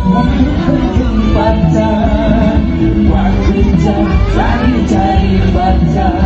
Berjumpa Waktu tak cari-cari baca.